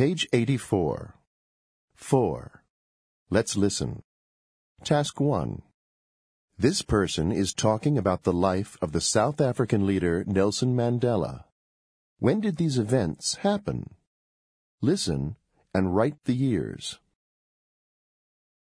Page 84. 4. Let's listen. Task 1. This person is talking about the life of the South African leader Nelson Mandela. When did these events happen? Listen and write the years.